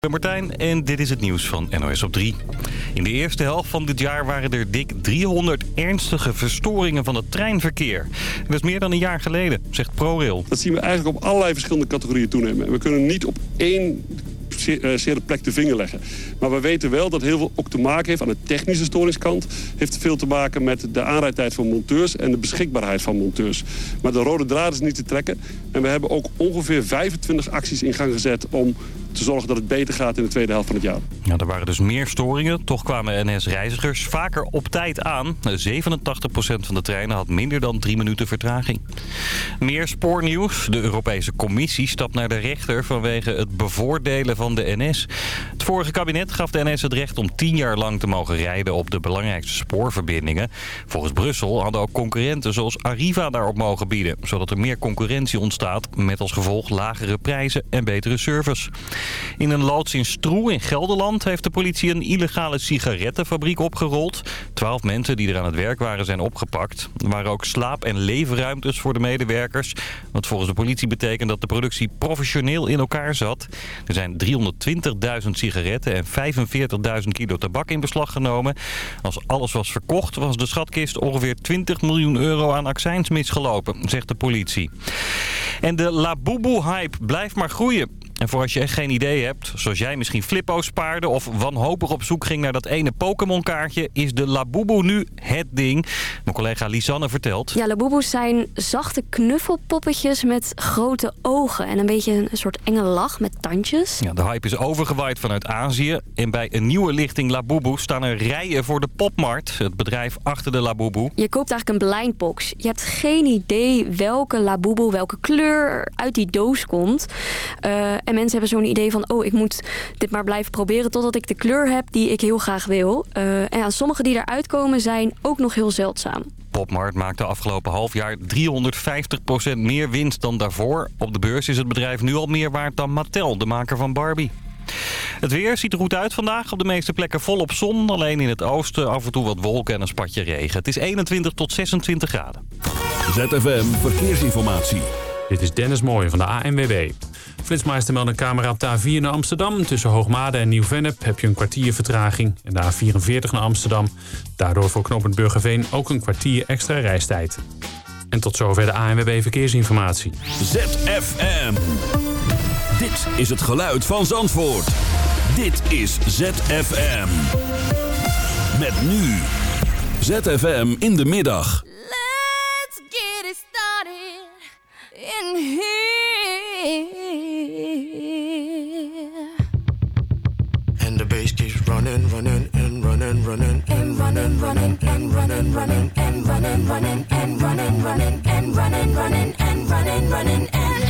ben Martijn en dit is het nieuws van NOS op 3. In de eerste helft van dit jaar waren er dik 300 ernstige verstoringen van het treinverkeer. Dat is meer dan een jaar geleden, zegt ProRail. Dat zien we eigenlijk op allerlei verschillende categorieën toenemen. We kunnen niet op één zere plek de vinger leggen. Maar we weten wel dat heel veel ook te maken heeft aan de technische storingskant. Heeft veel te maken met de aanrijdtijd van monteurs en de beschikbaarheid van monteurs. Maar de rode draad is niet te trekken. En we hebben ook ongeveer 25 acties in gang gezet om te zorgen dat het beter gaat in de tweede helft van het jaar. Ja, er waren dus meer storingen. Toch kwamen NS-reizigers vaker op tijd aan. 87% van de treinen had minder dan drie minuten vertraging. Meer spoornieuws. De Europese Commissie stapt naar de rechter vanwege het bevoordelen van de NS. Het vorige kabinet gaf de NS het recht om tien jaar lang te mogen rijden op de belangrijkste spoorverbindingen. Volgens Brussel hadden ook concurrenten zoals Arriva daarop mogen bieden. Zodat er meer concurrentie ontstaat met als gevolg lagere prijzen en betere service. In een loods in Stroe in Gelderland heeft de politie een illegale sigarettenfabriek opgerold. Twaalf mensen die er aan het werk waren zijn opgepakt. Er waren ook slaap- en leefruimtes voor de medewerkers. Wat volgens de politie betekent dat de productie professioneel in elkaar zat. Er zijn 320.000 sigaretten en 45.000 kilo tabak in beslag genomen. Als alles was verkocht was de schatkist ongeveer 20 miljoen euro aan accijns misgelopen, zegt de politie. En de Labubu-hype blijft maar groeien. En voor als je echt geen idee hebt, zoals jij misschien Flippo spaarde... of wanhopig op zoek ging naar dat ene Pokémon-kaartje... is de Labubu nu het ding. Mijn collega Lisanne vertelt. Ja, Labubu's zijn zachte knuffelpoppetjes met grote ogen... en een beetje een soort enge lach met tandjes. Ja, de hype is overgewaaid vanuit Azië. En bij een nieuwe lichting Labubu staan er rijen voor de Popmart... het bedrijf achter de Labubu. Je koopt eigenlijk een blindbox. Je hebt geen idee welke Labubu, welke kleur uit die doos komt... Uh, en mensen hebben zo'n idee van, oh, ik moet dit maar blijven proberen totdat ik de kleur heb die ik heel graag wil. Uh, en ja, sommige die eruit komen zijn ook nog heel zeldzaam. Popmart maakte afgelopen half jaar 350% meer winst dan daarvoor. Op de beurs is het bedrijf nu al meer waard dan Mattel, de maker van Barbie. Het weer ziet er goed uit vandaag. Op de meeste plekken volop zon. Alleen in het oosten af en toe wat wolken en een spatje regen. Het is 21 tot 26 graden. ZFM Verkeersinformatie. Dit is Dennis Mooij van de ANWB. Flitsmeister meldt een camera op de A4 naar Amsterdam. Tussen Hoogmade en Nieuw-Vennep heb je een kwartier vertraging. En de A44 naar Amsterdam. Daardoor voor knooppunt Burgerveen ook een kwartier extra reistijd. En tot zover de ANWB Verkeersinformatie. ZFM. Dit is het geluid van Zandvoort. Dit is ZFM. Met nu. ZFM in de middag. Let's get it started in here. And the bass keeps running, running, and running, running, and running, running, and running, running, and running, running, and running, running, and running, running, and running, running, and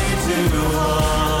you the.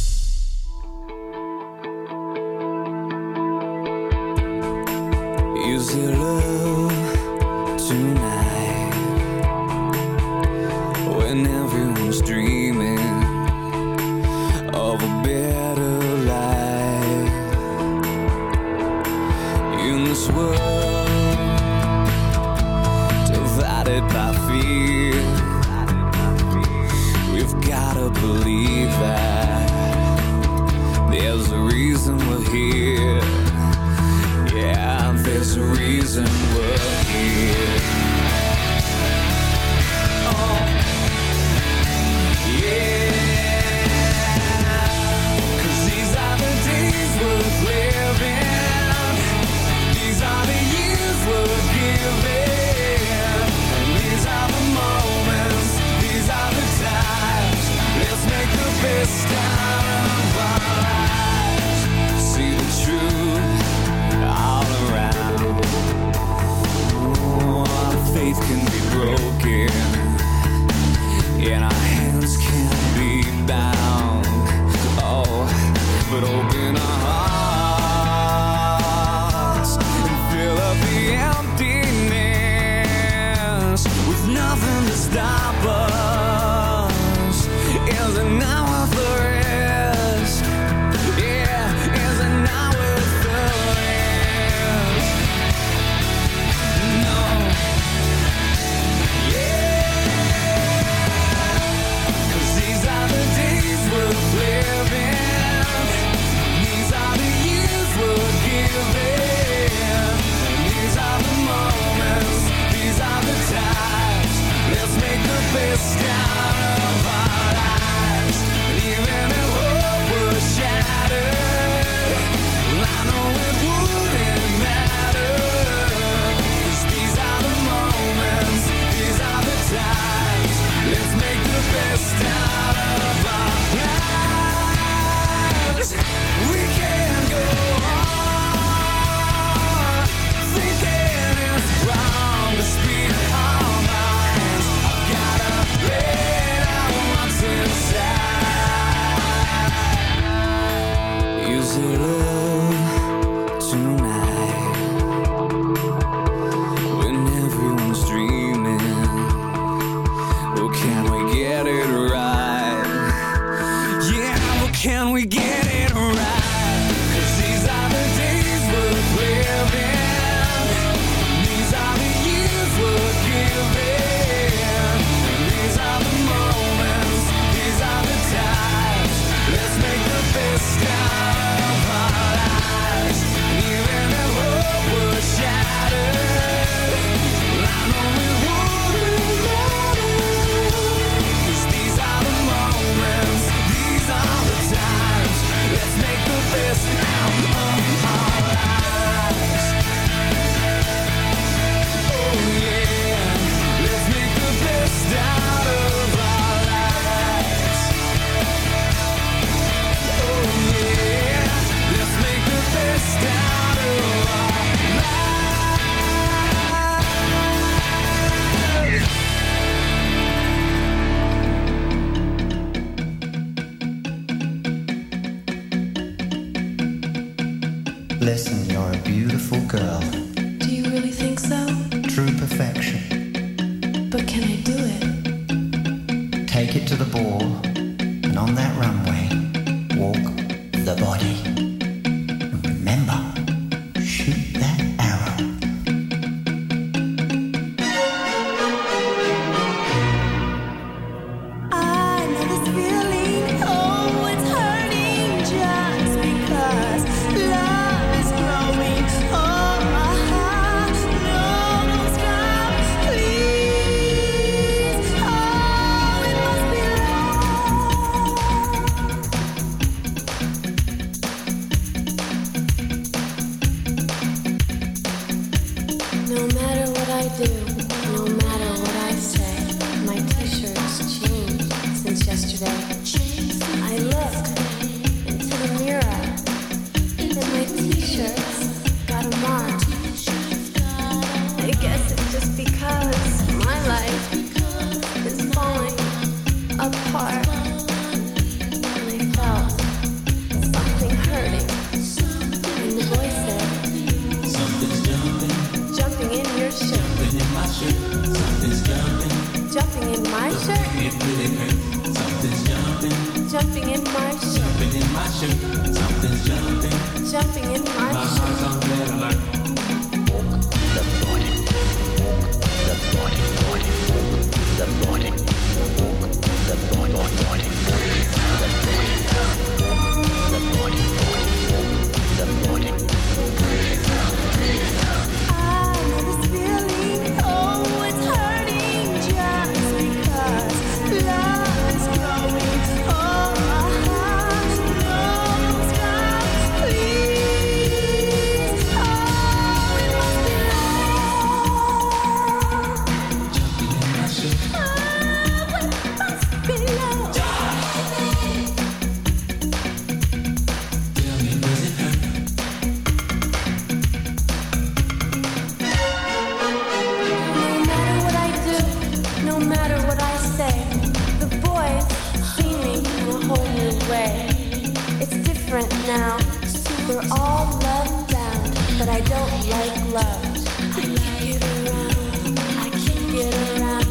but I don't like love. I can't get around. I can't get around.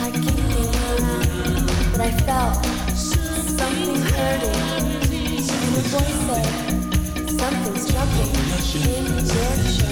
I can't get around. But I felt something hurting. And the said, something's jumping in your.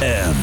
ZFM.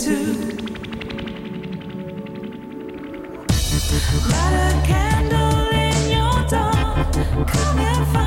Light a candle in your dark. Come and find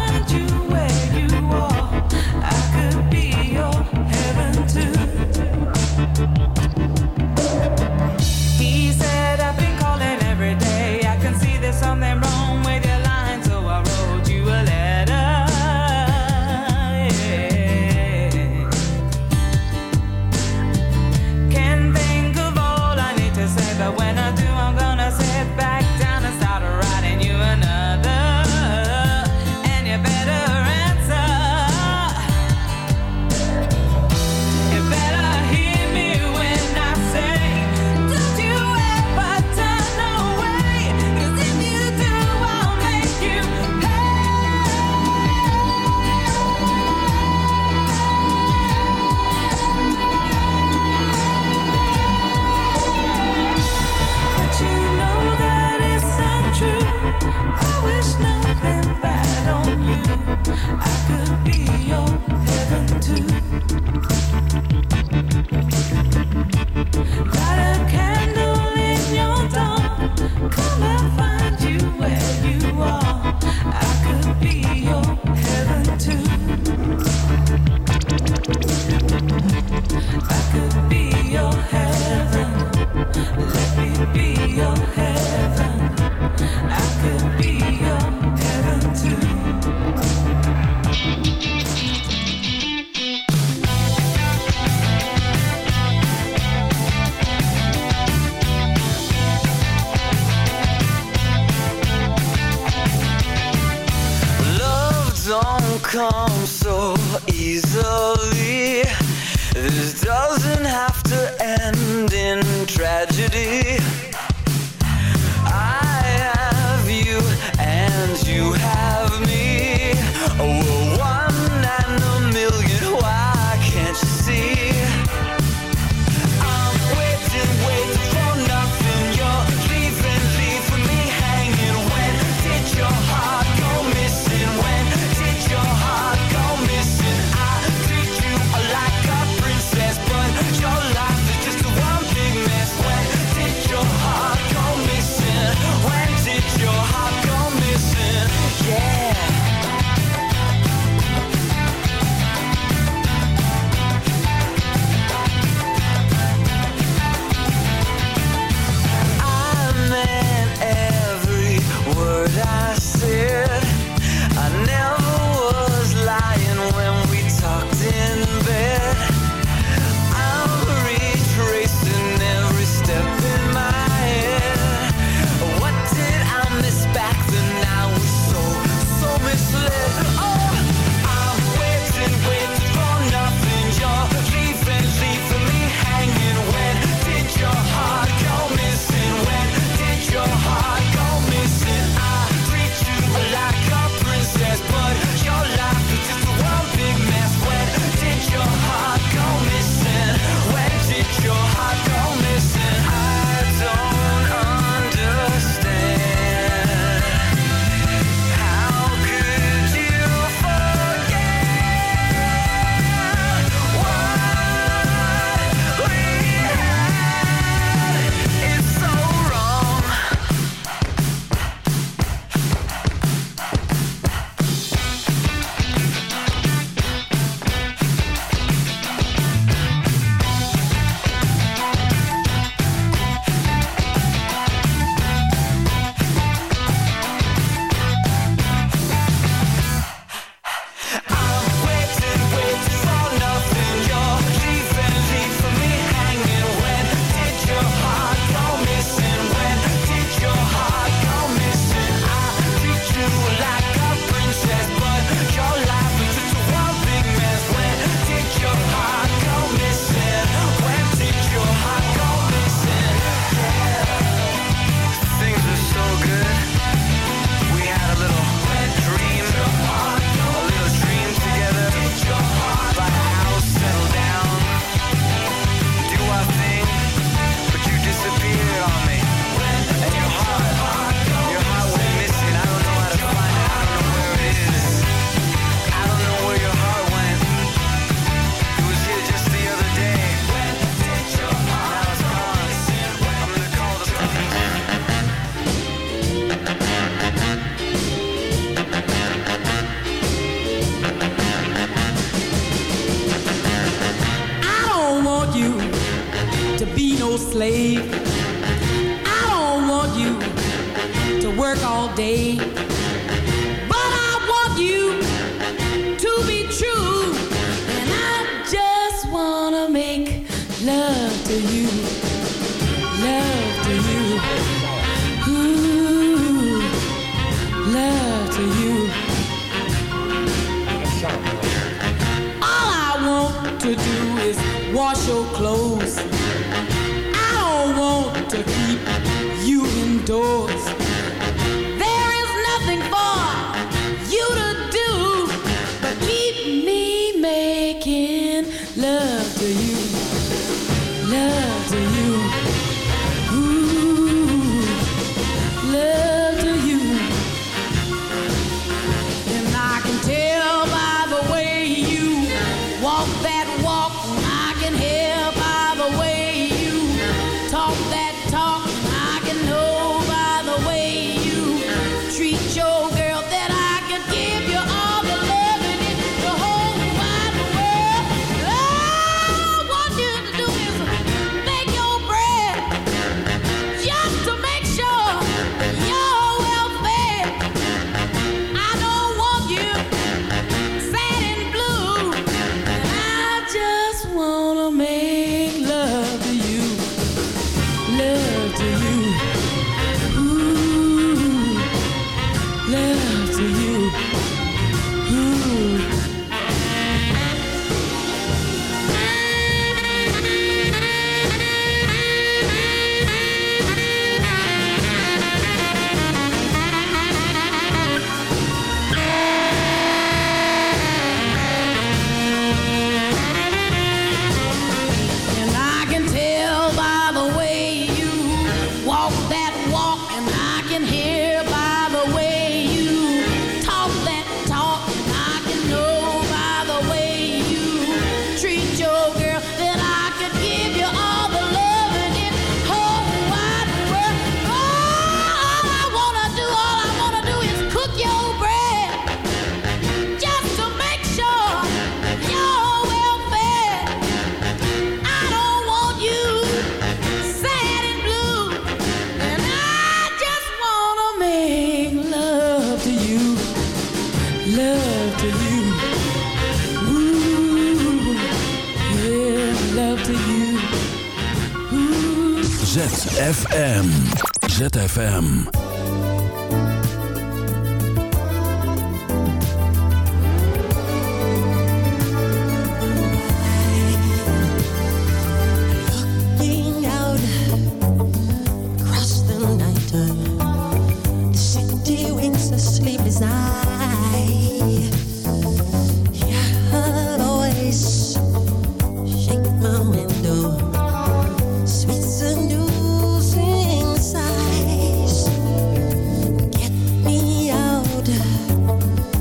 Bye.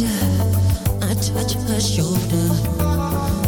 Out, I touch her shoulder.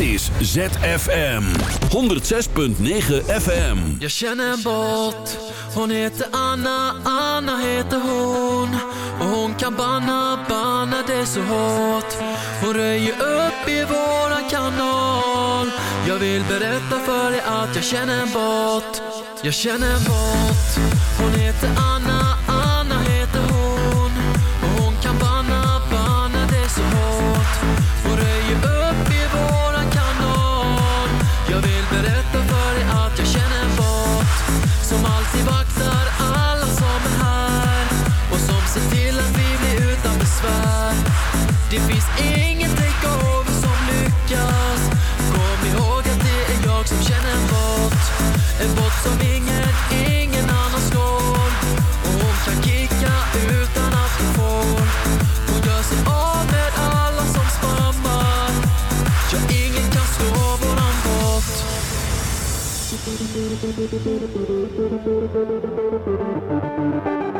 Dit is ZFM 106.9 FM Je känner en bot. Hon heter Anna, Anna heter hon. Hon kan banna, banna det så hårt. Hon röjer upp i våran kanal. Jag vill berätta för dig att jag känner en bot. Jag känner en bot, Hon heter Anna. Thank you.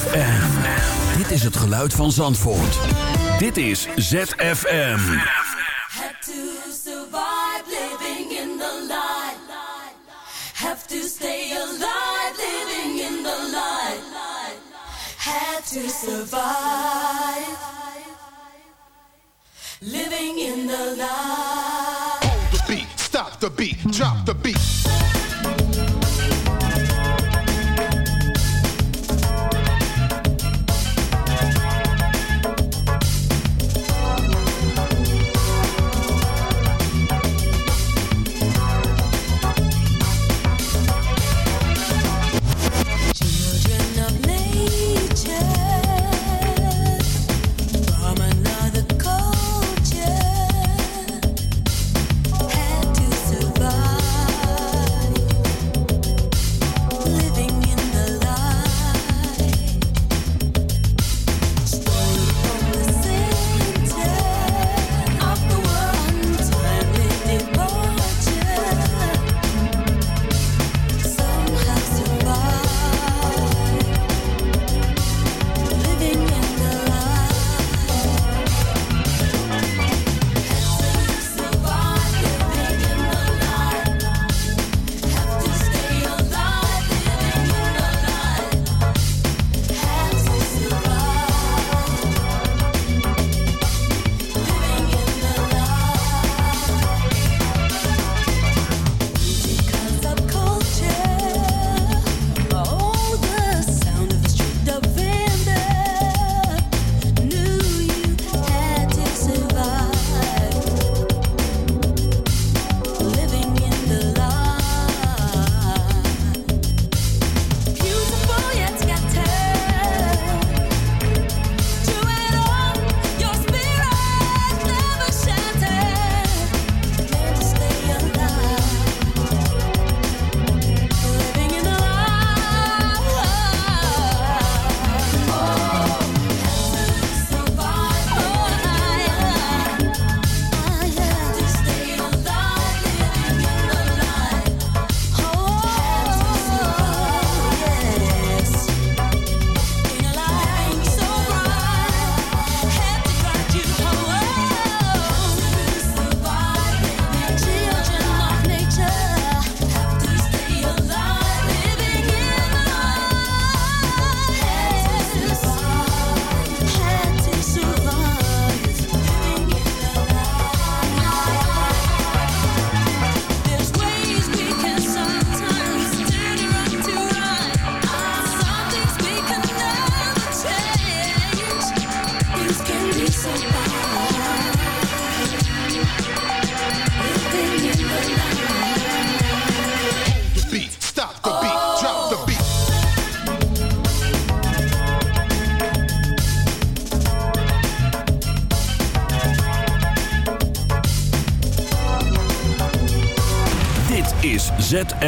ZFM. Dit is het geluid van Zandvoort. Dit is ZFM. Have to survive living in the light. Have to stay alive living in the light. Have to survive. Living in the light. Hold the beat, stop the beat, drop the beat.